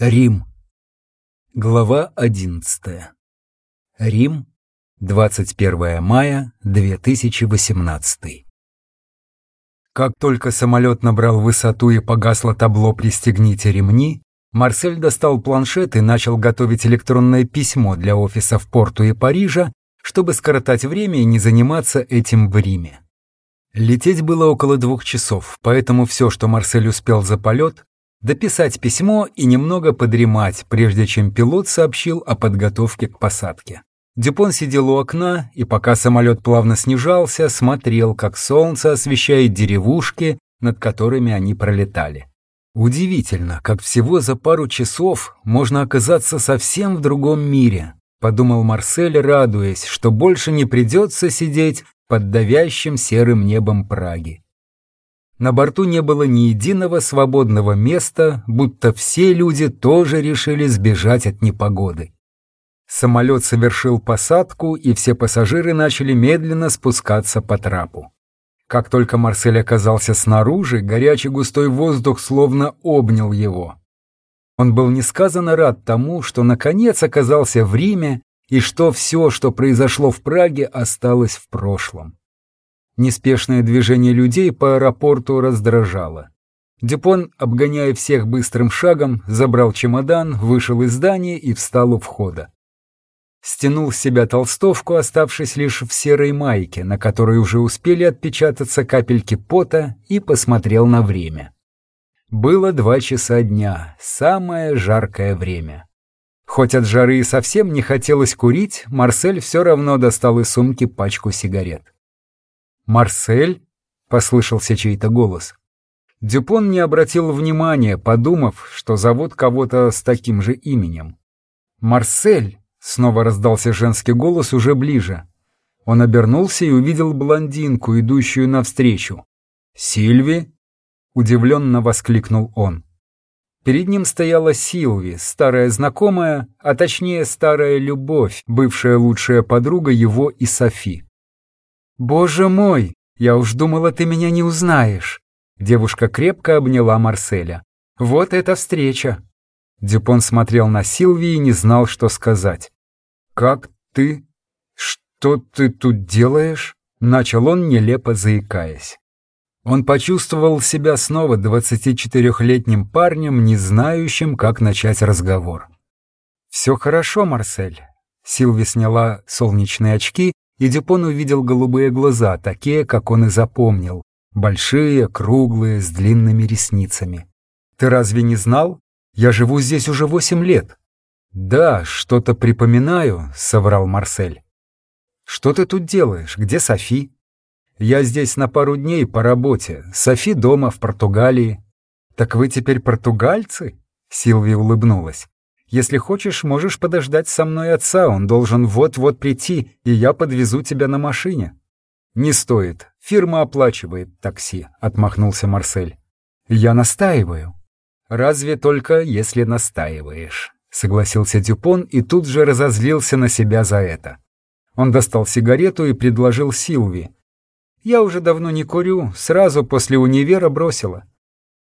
Рим. Глава 11. Рим. 21 мая 2018. Как только самолет набрал высоту и погасло табло «Пристегните ремни», Марсель достал планшет и начал готовить электронное письмо для офисов Порту и Парижа, чтобы скоротать время и не заниматься этим в Риме. Лететь было около двух часов, поэтому все, что Марсель успел за полет, дописать письмо и немного подремать, прежде чем пилот сообщил о подготовке к посадке. Дюпон сидел у окна и, пока самолет плавно снижался, смотрел, как солнце освещает деревушки, над которыми они пролетали. Удивительно, как всего за пару часов можно оказаться совсем в другом мире, подумал Марсель, радуясь, что больше не придется сидеть под давящим серым небом Праги. На борту не было ни единого свободного места, будто все люди тоже решили сбежать от непогоды. Самолет совершил посадку, и все пассажиры начали медленно спускаться по трапу. Как только Марсель оказался снаружи, горячий густой воздух словно обнял его. Он был несказанно рад тому, что наконец оказался в Риме и что все, что произошло в Праге, осталось в прошлом. Неспешное движение людей по аэропорту раздражало. Дюпон, обгоняя всех быстрым шагом, забрал чемодан, вышел из здания и встал у входа. Стянул с себя толстовку, оставшись лишь в серой майке, на которой уже успели отпечататься капельки пота, и посмотрел на время. Было два часа дня, самое жаркое время. Хоть от жары и совсем не хотелось курить, Марсель все равно достал из сумки пачку сигарет. «Марсель?» — послышался чей-то голос. Дюпон не обратил внимания, подумав, что зовут кого-то с таким же именем. «Марсель!» — снова раздался женский голос уже ближе. Он обернулся и увидел блондинку, идущую навстречу. «Сильви?» — удивленно воскликнул он. Перед ним стояла Силви, старая знакомая, а точнее старая любовь, бывшая лучшая подруга его и Софи. «Боже мой, я уж думала, ты меня не узнаешь». Девушка крепко обняла Марселя. «Вот эта встреча!» Дюпон смотрел на Силви и не знал, что сказать. «Как ты? Что ты тут делаешь?» Начал он, нелепо заикаясь. Он почувствовал себя снова 24-летним парнем, не знающим, как начать разговор. «Все хорошо, Марсель». Силви сняла солнечные очки и Дюпон увидел голубые глаза, такие, как он и запомнил. Большие, круглые, с длинными ресницами. «Ты разве не знал? Я живу здесь уже восемь лет». «Да, что-то припоминаю», — соврал Марсель. «Что ты тут делаешь? Где Софи?» «Я здесь на пару дней по работе. Софи дома, в Португалии». «Так вы теперь португальцы?» Силви улыбнулась. Если хочешь, можешь подождать со мной отца, он должен вот-вот прийти, и я подвезу тебя на машине». «Не стоит. Фирма оплачивает такси», — отмахнулся Марсель. «Я настаиваю». «Разве только если настаиваешь», — согласился Дюпон и тут же разозлился на себя за это. Он достал сигарету и предложил Силви. «Я уже давно не курю, сразу после универа бросила».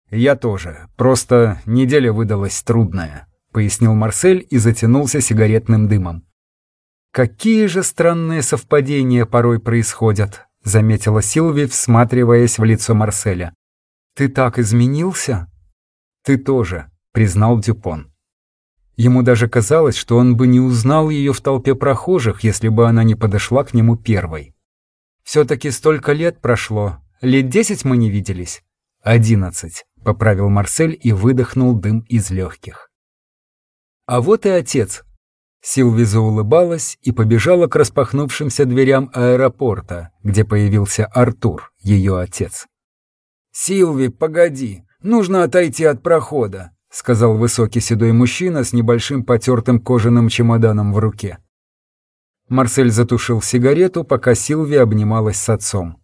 «Я тоже, просто неделя выдалась трудная». — пояснил Марсель и затянулся сигаретным дымом. «Какие же странные совпадения порой происходят», — заметила Силви, всматриваясь в лицо Марселя. «Ты так изменился?» «Ты тоже», — признал Дюпон. Ему даже казалось, что он бы не узнал ее в толпе прохожих, если бы она не подошла к нему первой. «Все-таки столько лет прошло. Лет десять мы не виделись?» «Одиннадцать», — поправил Марсель и выдохнул дым из легких. А вот и отец. Силви заулыбалась и побежала к распахнувшимся дверям аэропорта, где появился Артур, ее отец. «Силви, погоди, нужно отойти от прохода», — сказал высокий седой мужчина с небольшим потертым кожаным чемоданом в руке. Марсель затушил сигарету, пока Силви обнималась с отцом.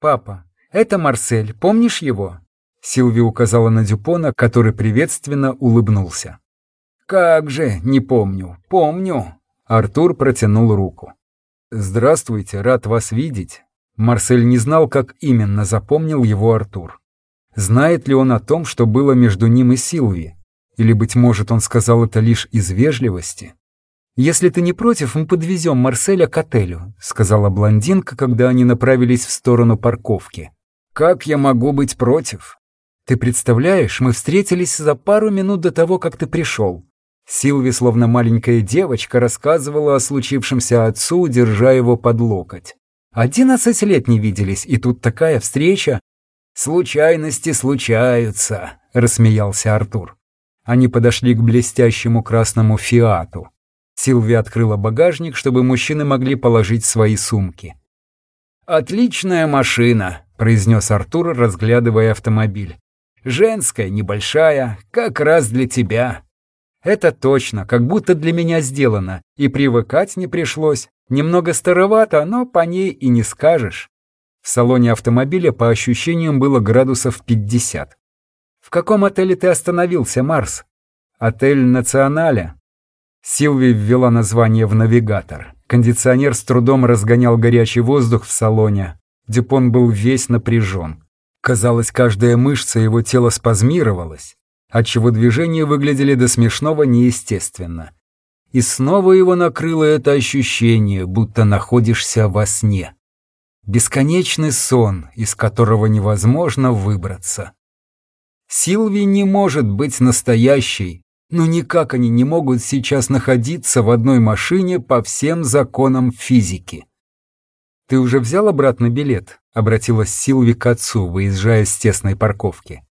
«Папа, это Марсель, помнишь его?» Силви указала на Дюпона, который приветственно улыбнулся. «Как же, не помню, помню!» Артур протянул руку. «Здравствуйте, рад вас видеть». Марсель не знал, как именно запомнил его Артур. Знает ли он о том, что было между ним и Силви? Или, быть может, он сказал это лишь из вежливости? «Если ты не против, мы подвезем Марселя к отелю», сказала блондинка, когда они направились в сторону парковки. «Как я могу быть против?» «Ты представляешь, мы встретились за пару минут до того, как ты пришел». Силви, словно маленькая девочка, рассказывала о случившемся отцу, держа его под локоть. «Одиннадцать лет не виделись, и тут такая встреча». «Случайности случаются», — рассмеялся Артур. Они подошли к блестящему красному «Фиату». Силви открыла багажник, чтобы мужчины могли положить свои сумки. «Отличная машина», — произнес Артур, разглядывая автомобиль. «Женская, небольшая, как раз для тебя». «Это точно, как будто для меня сделано, и привыкать не пришлось. Немного старовато, но по ней и не скажешь». В салоне автомобиля по ощущениям было градусов 50. «В каком отеле ты остановился, Марс?» «Отель Националя», Силви ввела название в навигатор. Кондиционер с трудом разгонял горячий воздух в салоне. Дюпон был весь напряжен. Казалось, каждая мышца его тела спазмировалась, отчего движения выглядели до смешного неестественно. И снова его накрыло это ощущение, будто находишься во сне. Бесконечный сон, из которого невозможно выбраться. Силви не может быть настоящей, но никак они не могут сейчас находиться в одной машине по всем законам физики. «Ты уже взял обратно билет?» — обратилась Силви к отцу, выезжая с тесной парковки.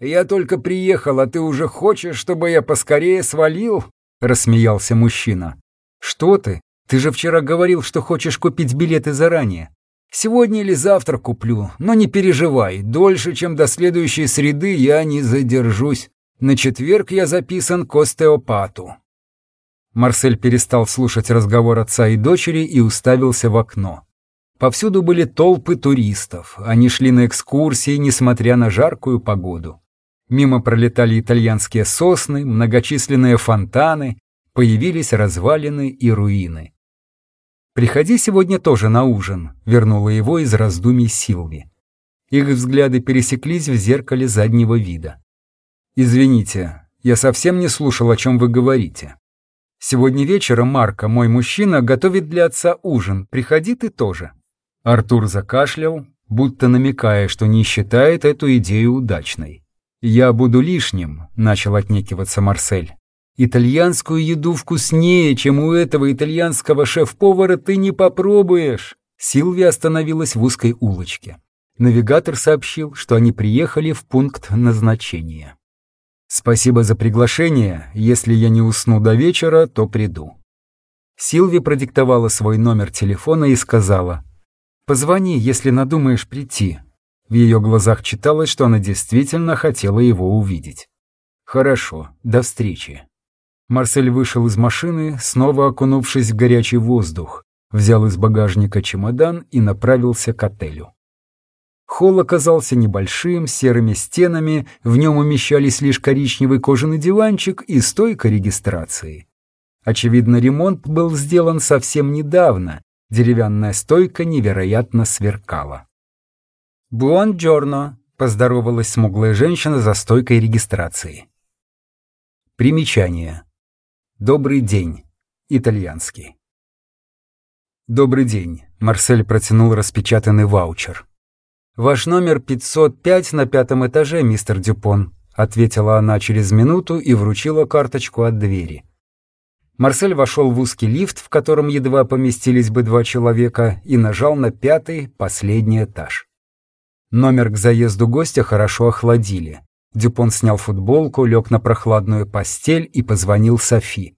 «Я только приехал, а ты уже хочешь, чтобы я поскорее свалил?» — рассмеялся мужчина. «Что ты? Ты же вчера говорил, что хочешь купить билеты заранее. Сегодня или завтра куплю, но не переживай, дольше, чем до следующей среды я не задержусь. На четверг я записан к остеопату». Марсель перестал слушать разговор отца и дочери и уставился в окно. Повсюду были толпы туристов. Они шли на экскурсии, несмотря на жаркую погоду. Мимо пролетали итальянские сосны, многочисленные фонтаны, появились развалины и руины. «Приходи сегодня тоже на ужин», — вернула его из раздумий Силви. Их взгляды пересеклись в зеркале заднего вида. «Извините, я совсем не слушал, о чем вы говорите. Сегодня вечером Марка, мой мужчина, готовит для отца ужин. Приходи ты тоже». Артур закашлял, будто намекая, что не считает эту идею удачной. «Я буду лишним», — начал отнекиваться Марсель. «Итальянскую еду вкуснее, чем у этого итальянского шеф-повара, ты не попробуешь». Силвия остановилась в узкой улочке. Навигатор сообщил, что они приехали в пункт назначения. «Спасибо за приглашение. Если я не усну до вечера, то приду». Силви продиктовала свой номер телефона и сказала, «Позвони, если надумаешь прийти». В ее глазах читалось, что она действительно хотела его увидеть. «Хорошо, до встречи». Марсель вышел из машины, снова окунувшись в горячий воздух, взял из багажника чемодан и направился к отелю. Холл оказался небольшим, серыми стенами, в нем умещались лишь коричневый кожаный диванчик и стойка регистрации. Очевидно, ремонт был сделан совсем недавно, деревянная стойка невероятно сверкала. «Буонджорно», — поздоровалась смуглая женщина за стойкой регистрации. Примечание. «Добрый день», итальянский. «Добрый день», — Марсель протянул распечатанный ваучер. «Ваш номер 505 на пятом этаже, мистер Дюпон», ответила она через минуту и вручила карточку от двери. Марсель вошел в узкий лифт, в котором едва поместились бы два человека, и нажал на пятый, последний этаж. Номер к заезду гостя хорошо охладили. Дюпон снял футболку, лег на прохладную постель и позвонил Софи.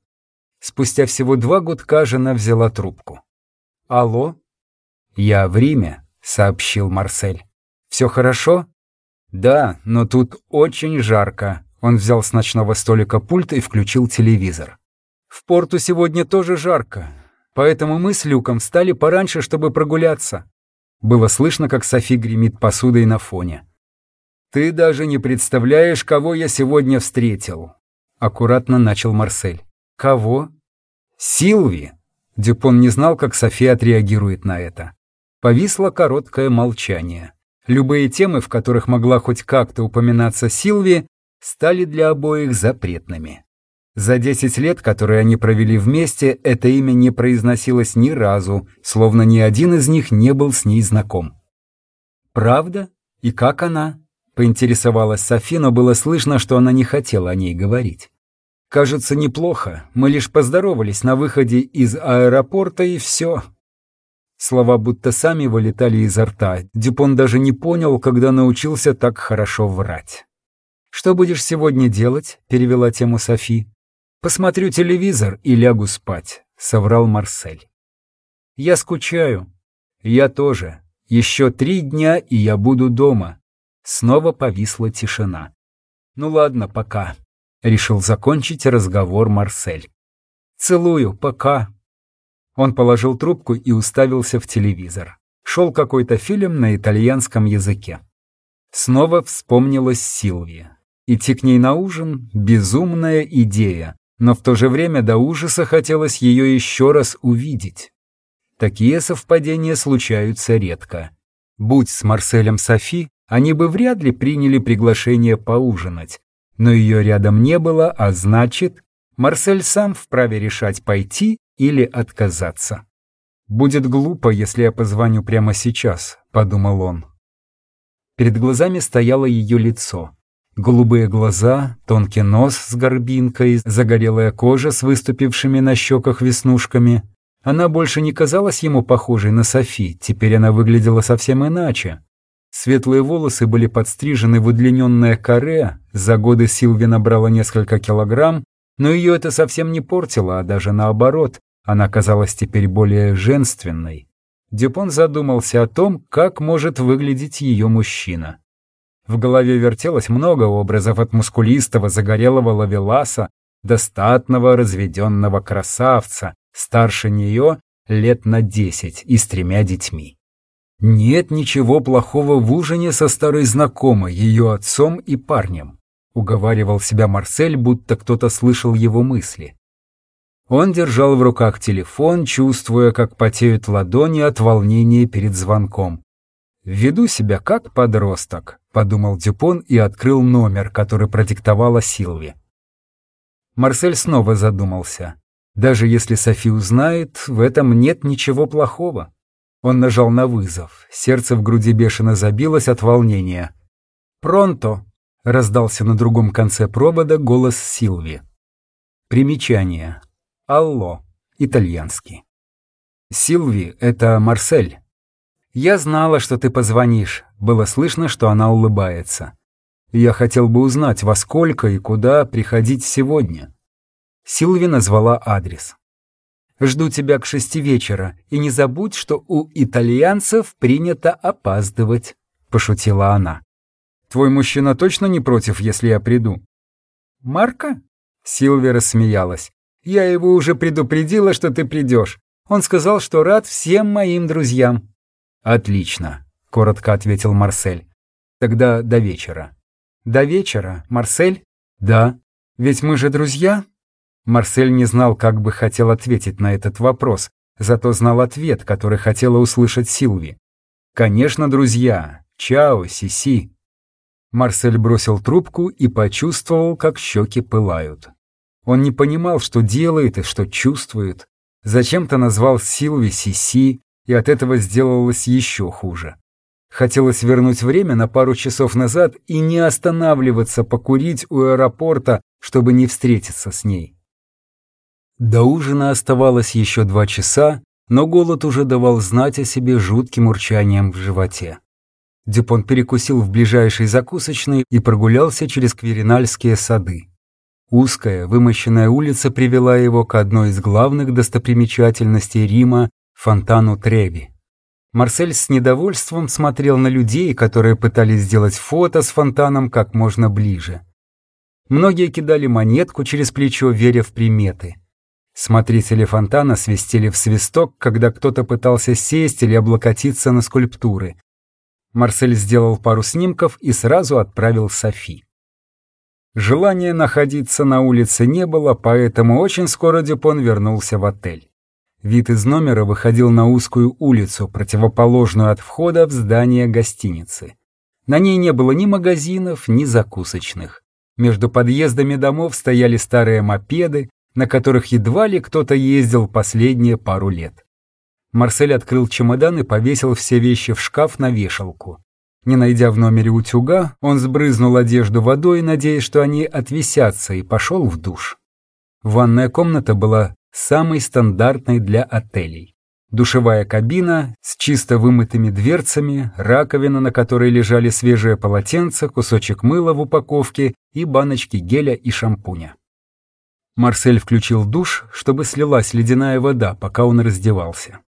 Спустя всего два гудка жена взяла трубку. «Алло?» «Я в Риме», — сообщил Марсель. Все хорошо? Да, но тут очень жарко. Он взял с ночного столика пульт и включил телевизор. В порту сегодня тоже жарко, поэтому мы с Люком встали пораньше, чтобы прогуляться. Было слышно, как Софи гремит посудой на фоне. «Ты даже не представляешь, кого я сегодня встретил», — аккуратно начал Марсель. «Кого?» «Силви». Дюпон не знал, как Софи отреагирует на это. Повисло короткое молчание. Любые темы, в которых могла хоть как-то упоминаться Силви, стали для обоих запретными. За десять лет, которые они провели вместе, это имя не произносилось ни разу, словно ни один из них не был с ней знаком. «Правда? И как она?» — поинтересовалась Софи, но было слышно, что она не хотела о ней говорить. «Кажется, неплохо. Мы лишь поздоровались на выходе из аэропорта, и все». Слова будто сами вылетали изо рта. Дюпон даже не понял, когда научился так хорошо врать. «Что будешь сегодня делать?» — перевела тему Софи. «Посмотрю телевизор и лягу спать», — соврал Марсель. «Я скучаю». «Я тоже. Еще три дня, и я буду дома». Снова повисла тишина. «Ну ладно, пока», — решил закончить разговор Марсель. «Целую, пока». Он положил трубку и уставился в телевизор. Шел какой-то фильм на итальянском языке. Снова вспомнилась Силвия. Идти к ней на ужин — безумная идея, но в то же время до ужаса хотелось ее еще раз увидеть. Такие совпадения случаются редко. Будь с Марселем Софи, они бы вряд ли приняли приглашение поужинать, но ее рядом не было, а значит, Марсель сам вправе решать пойти или отказаться. «Будет глупо, если я позвоню прямо сейчас», — подумал он. Перед глазами стояло ее лицо. Голубые глаза, тонкий нос с горбинкой, загорелая кожа с выступившими на щеках веснушками. Она больше не казалась ему похожей на Софи, теперь она выглядела совсем иначе. Светлые волосы были подстрижены в удлиненное каре, за годы Силви набрала несколько килограмм, но ее это совсем не портило, а даже наоборот, она казалась теперь более женственной. Дюпон задумался о том, как может выглядеть ее мужчина. В голове вертелось много образов от мускулистого загорелого лавеласа до статного разведенного красавца, старше нее лет на десять и с тремя детьми. Нет ничего плохого в ужине со старой знакомой, ее отцом и парнем. Уговаривал себя Марсель, будто кто-то слышал его мысли. Он держал в руках телефон, чувствуя, как потеют ладони от волнения перед звонком. «Веду себя как подросток», — подумал Дюпон и открыл номер, который продиктовала Силви. Марсель снова задумался. Даже если Софи узнает, в этом нет ничего плохого. Он нажал на вызов. Сердце в груди бешено забилось от волнения. «Пронто!» — раздался на другом конце провода голос Силви. Примечание. «Алло» — итальянский. «Силви — это Марсель. «Я знала, что ты позвонишь», — было слышно, что она улыбается. «Я хотел бы узнать, во сколько и куда приходить сегодня». Силви назвала адрес. «Жду тебя к шести вечера, и не забудь, что у итальянцев принято опаздывать», — пошутила она. «Твой мужчина точно не против, если я приду?» «Марка?» — Силви рассмеялась. «Я его уже предупредила, что ты придешь. Он сказал, что рад всем моим друзьям». «Отлично», — коротко ответил Марсель. «Тогда до вечера». «До вечера, Марсель?» «Да. Ведь мы же друзья?» Марсель не знал, как бы хотел ответить на этот вопрос, зато знал ответ, который хотела услышать Силви. «Конечно, друзья. Чао, Сиси». Марсель бросил трубку и почувствовал, как щеки пылают. Он не понимал, что делает и что чувствует. Зачем-то назвал Силви Сиси, и от этого сделалось еще хуже. Хотелось вернуть время на пару часов назад и не останавливаться покурить у аэропорта, чтобы не встретиться с ней. До ужина оставалось еще два часа, но голод уже давал знать о себе жутким урчанием в животе. Дюпон перекусил в ближайшей закусочной и прогулялся через Кверинальские сады. Узкая, вымощенная улица привела его к одной из главных достопримечательностей Рима фонтану Треви. Марсель с недовольством смотрел на людей, которые пытались сделать фото с фонтаном как можно ближе. Многие кидали монетку через плечо, веря в приметы. Смотрители фонтана свистели в свисток, когда кто-то пытался сесть или облокотиться на скульптуры. Марсель сделал пару снимков и сразу отправил Софи. Желания находиться на улице не было, поэтому очень скоро Дюпон вернулся в отель. Вид из номера выходил на узкую улицу, противоположную от входа в здание гостиницы. На ней не было ни магазинов, ни закусочных. Между подъездами домов стояли старые мопеды, на которых едва ли кто-то ездил последние пару лет. Марсель открыл чемодан и повесил все вещи в шкаф на вешалку. Не найдя в номере утюга, он сбрызнул одежду водой, надеясь, что они отвисятся, и пошел в душ. Ванная комната была самой стандартной для отелей. Душевая кабина с чисто вымытыми дверцами, раковина, на которой лежали свежие полотенца, кусочек мыла в упаковке и баночки геля и шампуня. Марсель включил душ, чтобы слилась ледяная вода, пока он раздевался.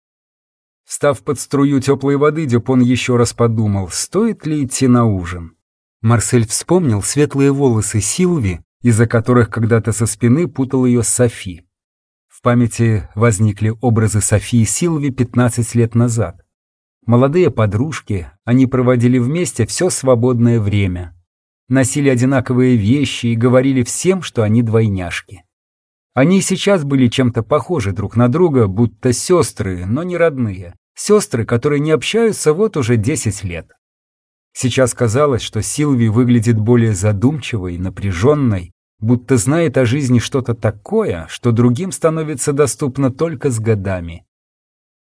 Встав под струю теплой воды, Дюпон еще раз подумал, стоит ли идти на ужин. Марсель вспомнил светлые волосы Силви, из-за которых когда-то со спины путал ее Софи. В памяти возникли образы Софии Силви 15 лет назад. Молодые подружки, они проводили вместе все свободное время. Носили одинаковые вещи и говорили всем, что они двойняшки. Они сейчас были чем-то похожи друг на друга, будто сестры, но не родные. Сестры, которые не общаются вот уже 10 лет. Сейчас казалось, что Силви выглядит более задумчивой, напряженной, будто знает о жизни что-то такое, что другим становится доступно только с годами.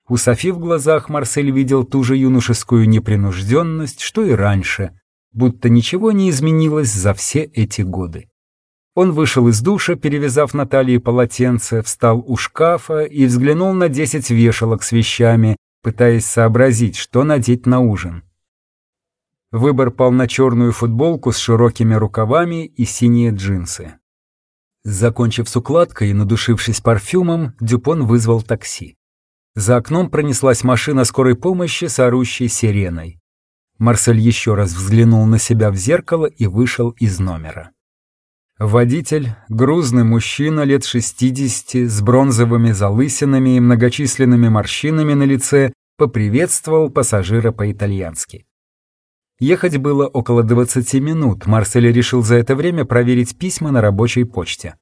У Софи в глазах Марсель видел ту же юношескую непринужденность, что и раньше, будто ничего не изменилось за все эти годы. Он вышел из душа, перевязав на талии полотенце, встал у шкафа и взглянул на десять вешалок с вещами, пытаясь сообразить, что надеть на ужин. Выбор пал на черную футболку с широкими рукавами и синие джинсы. Закончив с укладкой и надушившись парфюмом, Дюпон вызвал такси. За окном пронеслась машина скорой помощи с орущей сиреной. Марсель еще раз взглянул на себя в зеркало и вышел из номера. Водитель, грузный мужчина лет 60 с бронзовыми залысинами и многочисленными морщинами на лице, поприветствовал пассажира по-итальянски. Ехать было около 20 минут, Марсель решил за это время проверить письма на рабочей почте.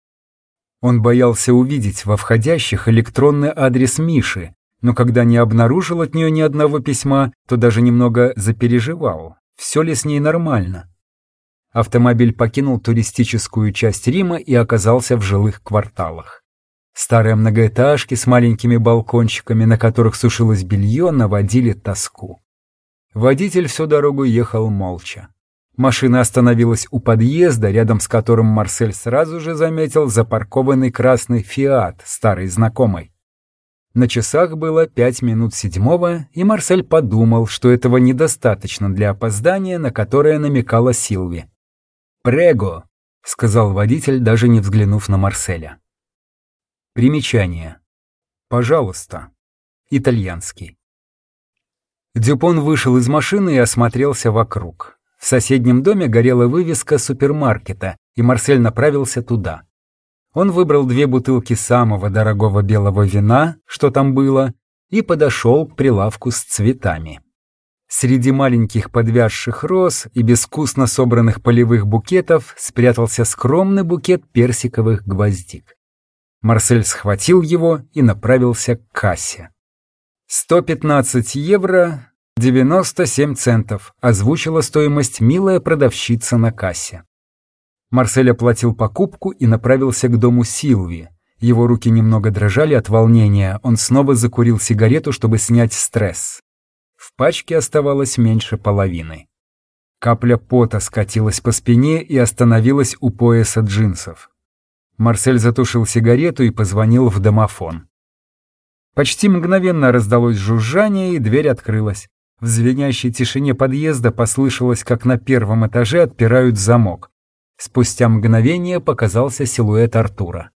Он боялся увидеть во входящих электронный адрес Миши, но когда не обнаружил от нее ни одного письма, то даже немного запереживал, все ли с ней нормально. Автомобиль покинул туристическую часть Рима и оказался в жилых кварталах. Старые многоэтажки с маленькими балкончиками, на которых сушилось белье, наводили тоску. Водитель всю дорогу ехал молча. Машина остановилась у подъезда, рядом с которым Марсель сразу же заметил запаркованный красный «Фиат», старый знакомый. На часах было пять минут седьмого, и Марсель подумал, что этого недостаточно для опоздания, на которое намекала Силви. «Прего», — сказал водитель, даже не взглянув на Марселя. Примечание. «Пожалуйста». Итальянский. Дюпон вышел из машины и осмотрелся вокруг. В соседнем доме горела вывеска супермаркета, и Марсель направился туда. Он выбрал две бутылки самого дорогого белого вина, что там было, и подошел к прилавку с цветами. Среди маленьких подвязших роз и безвкусно собранных полевых букетов спрятался скромный букет персиковых гвоздик. Марсель схватил его и направился к кассе. 115 евро 97 центов озвучила стоимость милая продавщица на кассе. Марсель оплатил покупку и направился к дому Силви. Его руки немного дрожали от волнения, он снова закурил сигарету, чтобы снять стресс. В пачке оставалось меньше половины. Капля пота скатилась по спине и остановилась у пояса джинсов. Марсель затушил сигарету и позвонил в домофон. Почти мгновенно раздалось жужжание, и дверь открылась. В звенящей тишине подъезда послышалось, как на первом этаже отпирают замок. Спустя мгновение показался силуэт Артура.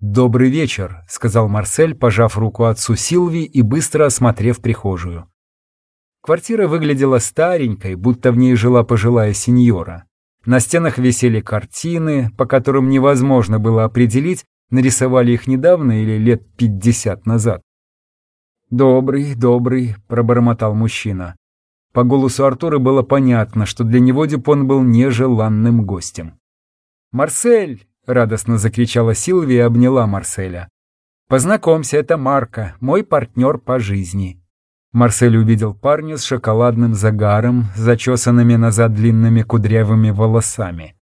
«Добрый вечер», — сказал Марсель, пожав руку отцу Силви и быстро осмотрев прихожую. Квартира выглядела старенькой, будто в ней жила пожилая сеньора. На стенах висели картины, по которым невозможно было определить, нарисовали их недавно или лет пятьдесят назад. «Добрый, добрый», — пробормотал мужчина. По голосу Артура было понятно, что для него Дюпон был нежеланным гостем. «Марсель!» — радостно закричала Силвия и обняла Марселя. «Познакомься, это Марко, мой партнер по жизни». Марсель увидел парня с шоколадным загаром, зачесанными назад длинными кудрявыми волосами.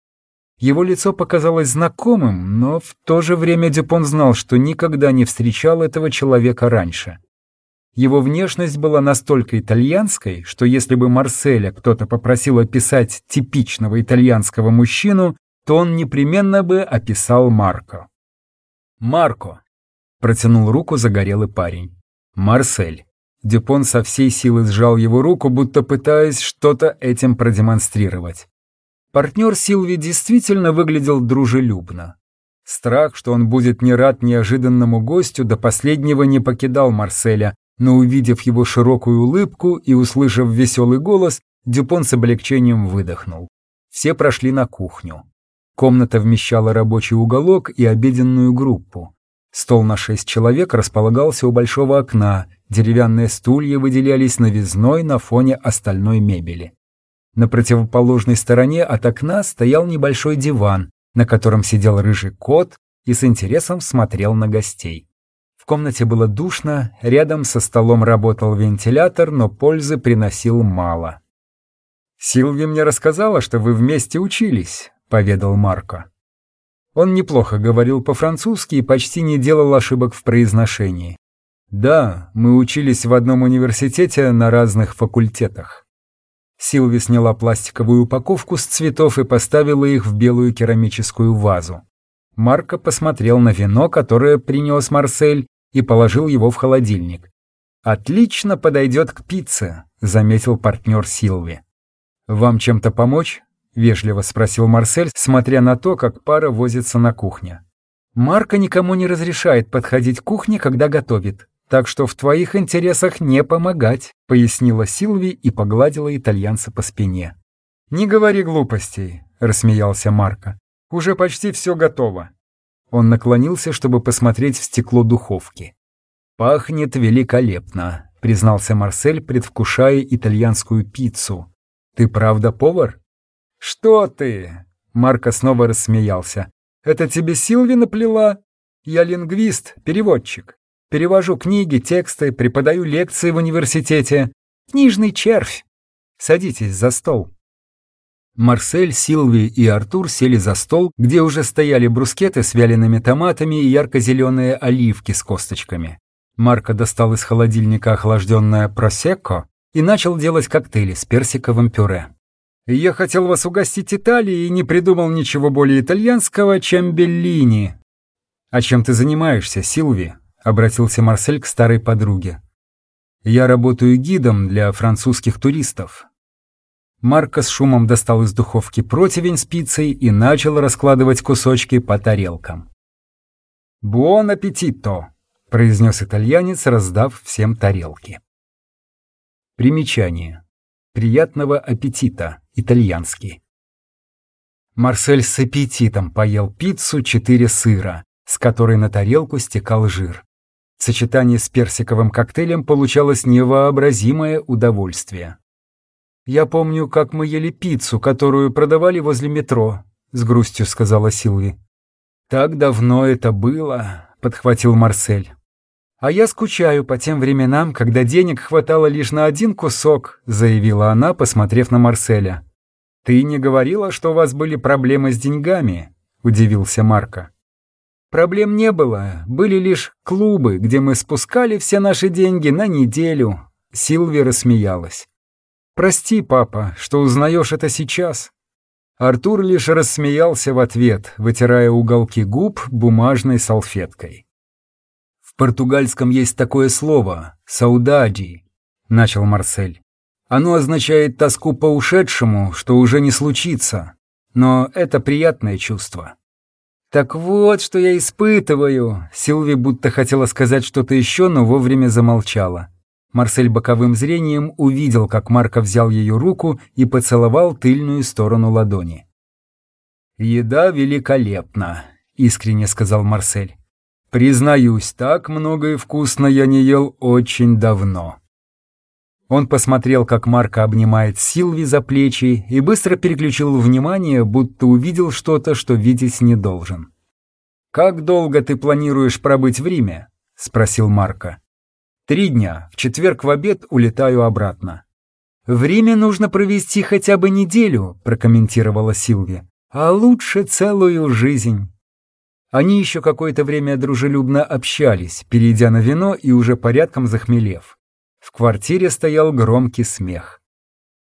Его лицо показалось знакомым, но в то же время Дюпон знал, что никогда не встречал этого человека раньше. Его внешность была настолько итальянской, что если бы Марселя кто-то попросил описать типичного итальянского мужчину, то он непременно бы описал Марко. «Марко!» — протянул руку загорелый парень. «Марсель». Дюпон со всей силы сжал его руку, будто пытаясь что-то этим продемонстрировать. Партнер Силви действительно выглядел дружелюбно. Страх, что он будет не рад неожиданному гостю, до последнего не покидал Марселя, но увидев его широкую улыбку и услышав веселый голос, Дюпон с облегчением выдохнул. Все прошли на кухню. Комната вмещала рабочий уголок и обеденную группу. Стол на шесть человек располагался у большого окна, деревянные стулья выделялись новизной на фоне остальной мебели. На противоположной стороне от окна стоял небольшой диван, на котором сидел рыжий кот и с интересом смотрел на гостей. В комнате было душно, рядом со столом работал вентилятор, но пользы приносил мало. «Силви мне рассказала, что вы вместе учились», — поведал Марко. Он неплохо говорил по-французски и почти не делал ошибок в произношении. «Да, мы учились в одном университете на разных факультетах». Силви сняла пластиковую упаковку с цветов и поставила их в белую керамическую вазу. Марко посмотрел на вино, которое принес Марсель, и положил его в холодильник. «Отлично подойдет к пицце», — заметил партнер Силви. «Вам чем-то помочь?» — вежливо спросил Марсель, смотря на то, как пара возится на кухне. «Марко никому не разрешает подходить к кухне, когда готовит так что в твоих интересах не помогать», — пояснила Силви и погладила итальянца по спине. «Не говори глупостей», — рассмеялся Марко. «Уже почти все готово». Он наклонился, чтобы посмотреть в стекло духовки. «Пахнет великолепно», — признался Марсель, предвкушая итальянскую пиццу. «Ты правда повар?» «Что ты?» — Марко снова рассмеялся. «Это тебе Силви наплела? Я лингвист, переводчик. Перевожу книги, тексты, преподаю лекции в университете. Книжный червь. Садитесь за стол». Марсель, Силви и Артур сели за стол, где уже стояли брускеты с вялеными томатами и ярко-зеленые оливки с косточками. Марко достал из холодильника охлажденное просекко и начал делать коктейли с персиковым пюре. «Я хотел вас угостить Италией и не придумал ничего более итальянского, чем Беллини». «А чем ты занимаешься, Силви?» — обратился Марсель к старой подруге. «Я работаю гидом для французских туристов». Марко с шумом достал из духовки противень с пиццей и начал раскладывать кусочки по тарелкам. «Буон аппетито!» — произнес итальянец, раздав всем тарелки. Примечание. Приятного аппетита, итальянский. Марсель с аппетитом поел пиццу четыре сыра, с которой на тарелку стекал жир. В сочетании с персиковым коктейлем получалось невообразимое удовольствие. «Я помню, как мы ели пиццу, которую продавали возле метро», — с грустью сказала Силви. «Так давно это было», — подхватил Марсель. «А я скучаю по тем временам, когда денег хватало лишь на один кусок», — заявила она, посмотрев на Марселя. «Ты не говорила, что у вас были проблемы с деньгами?» — удивился Марко. Проблем не было, были лишь клубы, где мы спускали все наши деньги на неделю. Силви рассмеялась. «Прости, папа, что узнаешь это сейчас». Артур лишь рассмеялся в ответ, вытирая уголки губ бумажной салфеткой. «В португальском есть такое слово «саудади», — начал Марсель. «Оно означает тоску по ушедшему, что уже не случится, но это приятное чувство». «Так вот, что я испытываю!» Силви будто хотела сказать что-то еще, но вовремя замолчала. Марсель боковым зрением увидел, как Марко взял ее руку и поцеловал тыльную сторону ладони. «Еда великолепна», — искренне сказал Марсель. «Признаюсь, так много и вкусно я не ел очень давно». Он посмотрел, как Марко обнимает Силви за плечи и быстро переключил внимание, будто увидел что-то, что видеть не должен. «Как долго ты планируешь пробыть в Риме?» — спросил Марко. «Три дня. В четверг в обед улетаю обратно». «В Риме нужно провести хотя бы неделю», — прокомментировала Силви. а лучше целую жизнь. Они еще какое-то время дружелюбно общались, перейдя на вино и уже порядком захмелев. В квартире стоял громкий смех.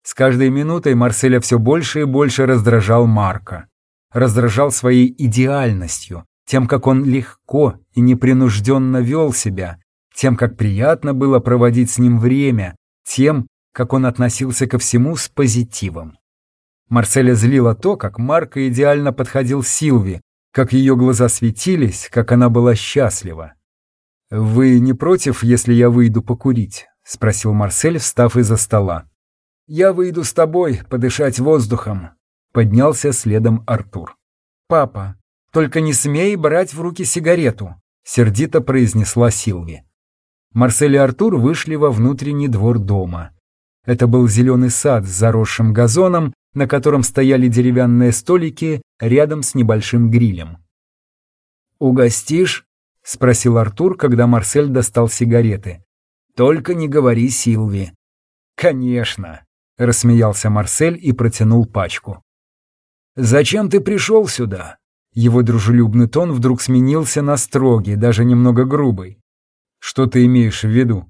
С каждой минутой Марселя все больше и больше раздражал Марка. Раздражал своей идеальностью, тем, как он легко и непринужденно вел себя, тем, как приятно было проводить с ним время, тем, как он относился ко всему с позитивом. Марселя злило то, как Марко идеально подходил Силви, как ее глаза светились, как она была счастлива. «Вы не против, если я выйду покурить?» — спросил Марсель, встав из-за стола. «Я выйду с тобой подышать воздухом», — поднялся следом Артур. «Папа, только не смей брать в руки сигарету», — сердито произнесла Силви. Марсель и Артур вышли во внутренний двор дома. Это был зеленый сад с заросшим газоном, на котором стояли деревянные столики рядом с небольшим грилем. «Угостишь?» — спросил Артур, когда Марсель достал сигареты. «Только не говори Силви». «Конечно», — рассмеялся Марсель и протянул пачку. «Зачем ты пришел сюда?» Его дружелюбный тон вдруг сменился на строгий, даже немного грубый. «Что ты имеешь в виду?»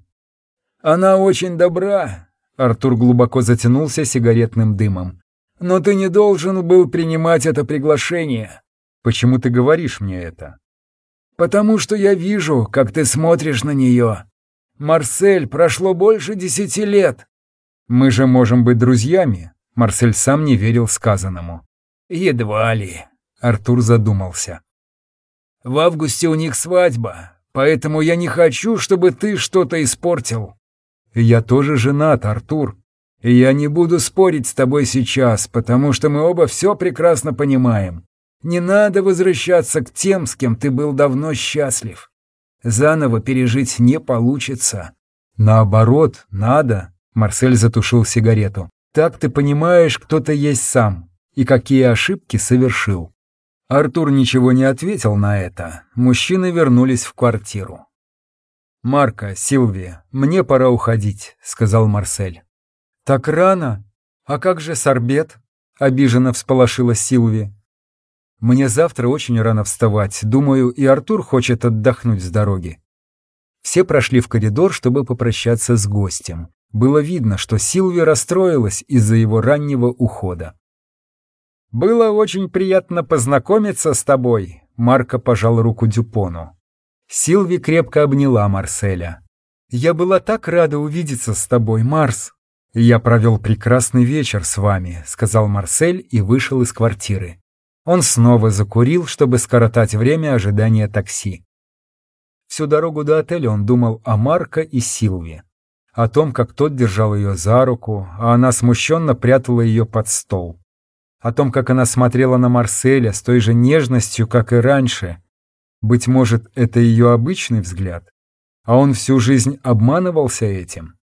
«Она очень добра», — Артур глубоко затянулся сигаретным дымом. Но ты не должен был принимать это приглашение. Почему ты говоришь мне это? Потому что я вижу, как ты смотришь на нее. Марсель, прошло больше десяти лет. Мы же можем быть друзьями. Марсель сам не верил сказанному. Едва ли. Артур задумался. В августе у них свадьба, поэтому я не хочу, чтобы ты что-то испортил. Я тоже женат, Артур. Я не буду спорить с тобой сейчас, потому что мы оба все прекрасно понимаем. Не надо возвращаться к тем, с кем ты был давно счастлив. Заново пережить не получится. Наоборот, надо. Марсель затушил сигарету. Так ты понимаешь, кто ты есть сам и какие ошибки совершил. Артур ничего не ответил на это. Мужчины вернулись в квартиру. «Марка, Силвия, мне пора уходить», — сказал Марсель. «Так рано? А как же сорбет?» — обиженно всполошила Силви. «Мне завтра очень рано вставать. Думаю, и Артур хочет отдохнуть с дороги». Все прошли в коридор, чтобы попрощаться с гостем. Было видно, что Силви расстроилась из-за его раннего ухода. «Было очень приятно познакомиться с тобой», — Марко пожал руку Дюпону. Силви крепко обняла Марселя. «Я была так рада увидеться с тобой, Марс», «Я провел прекрасный вечер с вами», — сказал Марсель и вышел из квартиры. Он снова закурил, чтобы скоротать время ожидания такси. Всю дорогу до отеля он думал о Марко и Силве, о том, как тот держал ее за руку, а она смущенно прятала ее под стол, о том, как она смотрела на Марселя с той же нежностью, как и раньше. Быть может, это ее обычный взгляд, а он всю жизнь обманывался этим.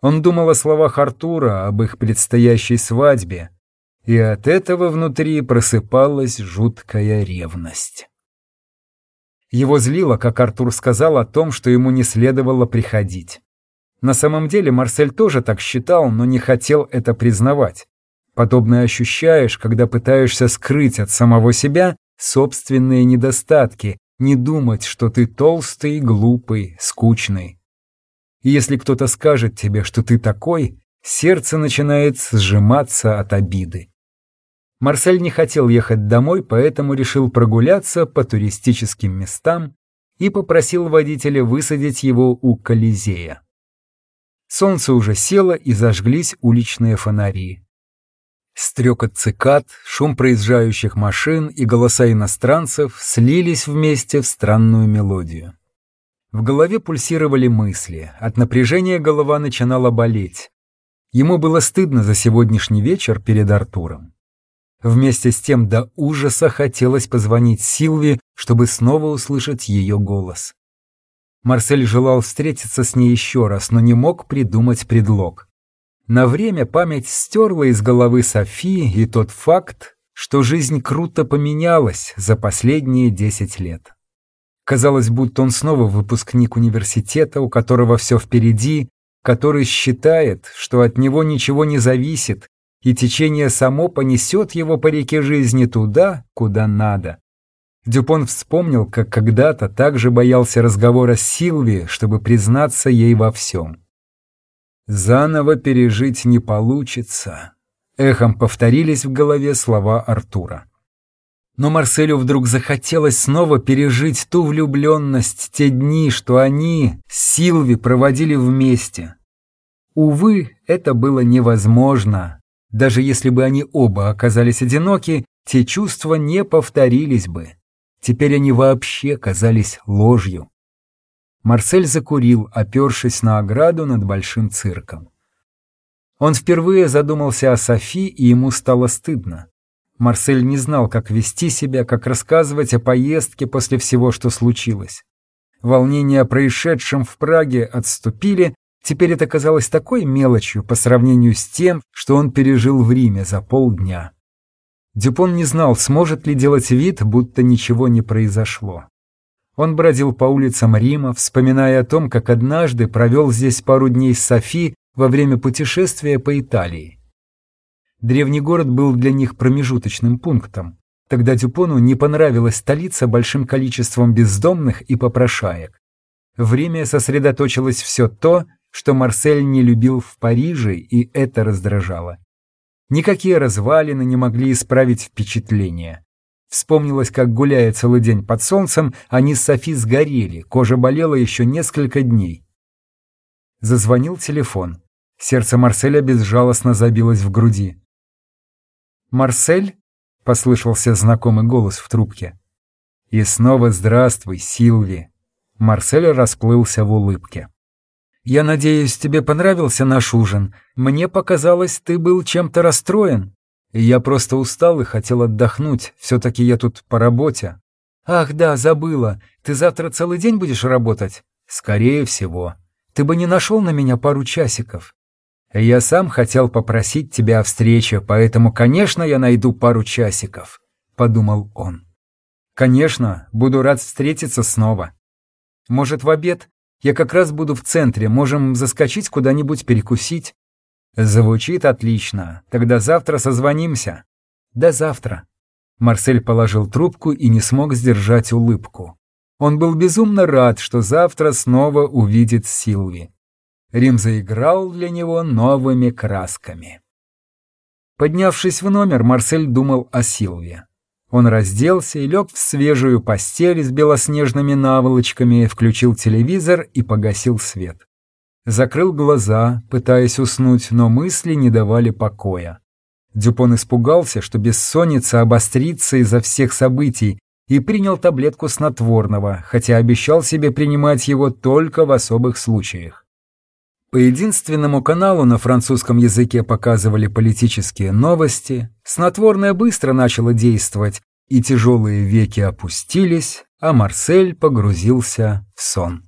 Он думал о словах Артура, об их предстоящей свадьбе, и от этого внутри просыпалась жуткая ревность. Его злило, как Артур сказал о том, что ему не следовало приходить. На самом деле Марсель тоже так считал, но не хотел это признавать. Подобное ощущаешь, когда пытаешься скрыть от самого себя собственные недостатки, не думать, что ты толстый, глупый, скучный. И если кто-то скажет тебе, что ты такой, сердце начинает сжиматься от обиды. Марсель не хотел ехать домой, поэтому решил прогуляться по туристическим местам и попросил водителя высадить его у Колизея. Солнце уже село и зажглись уличные фонари. Стрекот цикад, шум проезжающих машин и голоса иностранцев слились вместе в странную мелодию. В голове пульсировали мысли, от напряжения голова начинала болеть. Ему было стыдно за сегодняшний вечер перед Артуром. Вместе с тем до ужаса хотелось позвонить Силви, чтобы снова услышать ее голос. Марсель желал встретиться с ней еще раз, но не мог придумать предлог. На время память стерла из головы Софии и тот факт, что жизнь круто поменялась за последние десять лет. Казалось, будто он снова выпускник университета, у которого все впереди, который считает, что от него ничего не зависит, и течение само понесет его по реке жизни туда, куда надо. Дюпон вспомнил, как когда-то также боялся разговора с Силви, чтобы признаться ей во всем. «Заново пережить не получится», — эхом повторились в голове слова Артура. Но Марселю вдруг захотелось снова пережить ту влюбленность, те дни, что они с Силви проводили вместе. Увы, это было невозможно. Даже если бы они оба оказались одиноки, те чувства не повторились бы. Теперь они вообще казались ложью. Марсель закурил, опершись на ограду над большим цирком. Он впервые задумался о Софи, и ему стало стыдно. Марсель не знал, как вести себя, как рассказывать о поездке после всего, что случилось. Волнения о происшедшем в Праге отступили, теперь это казалось такой мелочью по сравнению с тем, что он пережил в Риме за полдня. Дюпон не знал, сможет ли делать вид, будто ничего не произошло. Он бродил по улицам Рима, вспоминая о том, как однажды провел здесь пару дней с Софи во время путешествия по Италии. Древний город был для них промежуточным пунктом. Тогда Дюпону не понравилась столица большим количеством бездомных и попрошаек. В Риме сосредоточилось все то, что Марсель не любил в Париже, и это раздражало. Никакие развалины не могли исправить впечатление. Вспомнилось, как, гуляя целый день под солнцем, они с Софи сгорели, кожа болела еще несколько дней. Зазвонил телефон. Сердце Марселя безжалостно забилось в груди. «Марсель?» — послышался знакомый голос в трубке. «И снова здравствуй, Силви!» Марсель расплылся в улыбке. «Я надеюсь, тебе понравился наш ужин. Мне показалось, ты был чем-то расстроен. Я просто устал и хотел отдохнуть. Все-таки я тут по работе». «Ах, да, забыла. Ты завтра целый день будешь работать?» «Скорее всего. Ты бы не нашел на меня пару часиков?» Я сам хотел попросить тебя о встрече, поэтому, конечно, я найду пару часиков», — подумал он. «Конечно, буду рад встретиться снова. Может, в обед? Я как раз буду в центре, можем заскочить куда-нибудь перекусить». «Звучит отлично. Тогда завтра созвонимся». «До завтра». Марсель положил трубку и не смог сдержать улыбку. Он был безумно рад, что завтра снова увидит Силви. Рим заиграл для него новыми красками. Поднявшись в номер, Марсель думал о Силве. Он разделся и лег в свежую постель с белоснежными наволочками, включил телевизор и погасил свет. Закрыл глаза, пытаясь уснуть, но мысли не давали покоя. Дюпон испугался, что бессонница обострится из-за всех событий, и принял таблетку снотворного, хотя обещал себе принимать его только в особых случаях. По единственному каналу на французском языке показывали политические новости, снотворное быстро начало действовать, и тяжелые веки опустились, а Марсель погрузился в сон.